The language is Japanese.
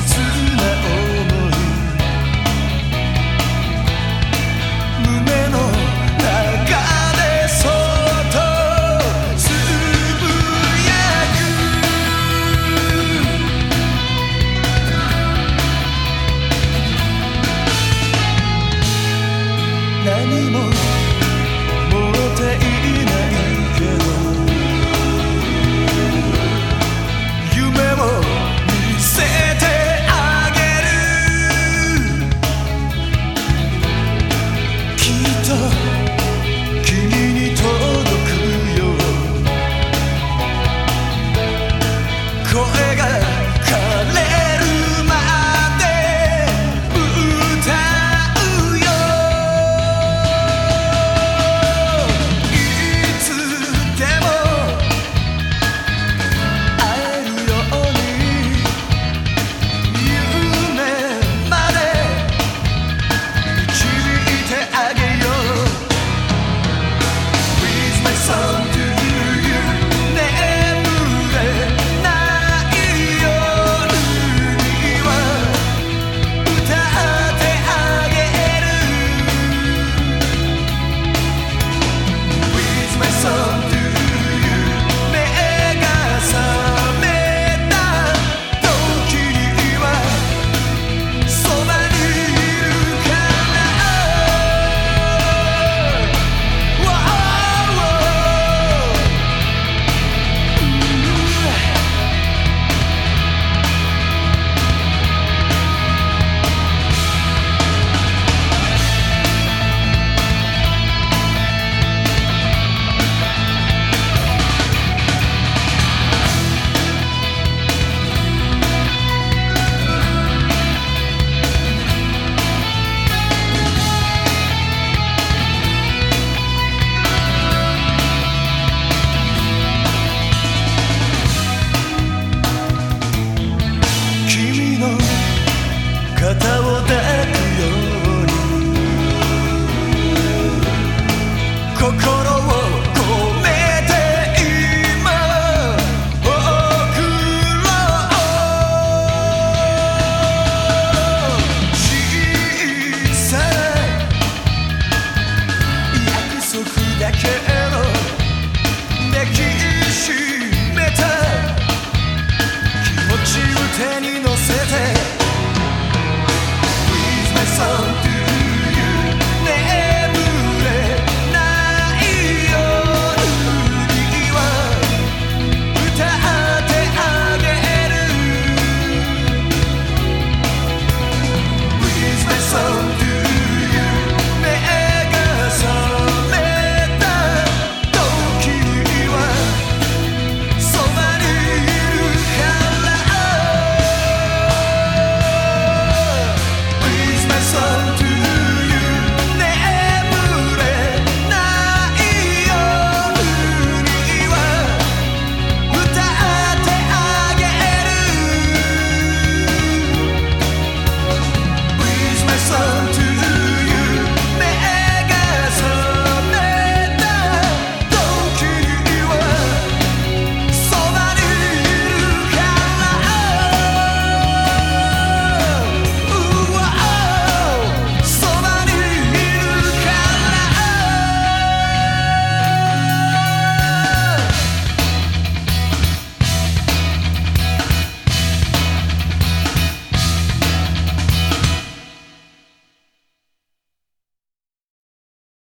切な思い何も Can you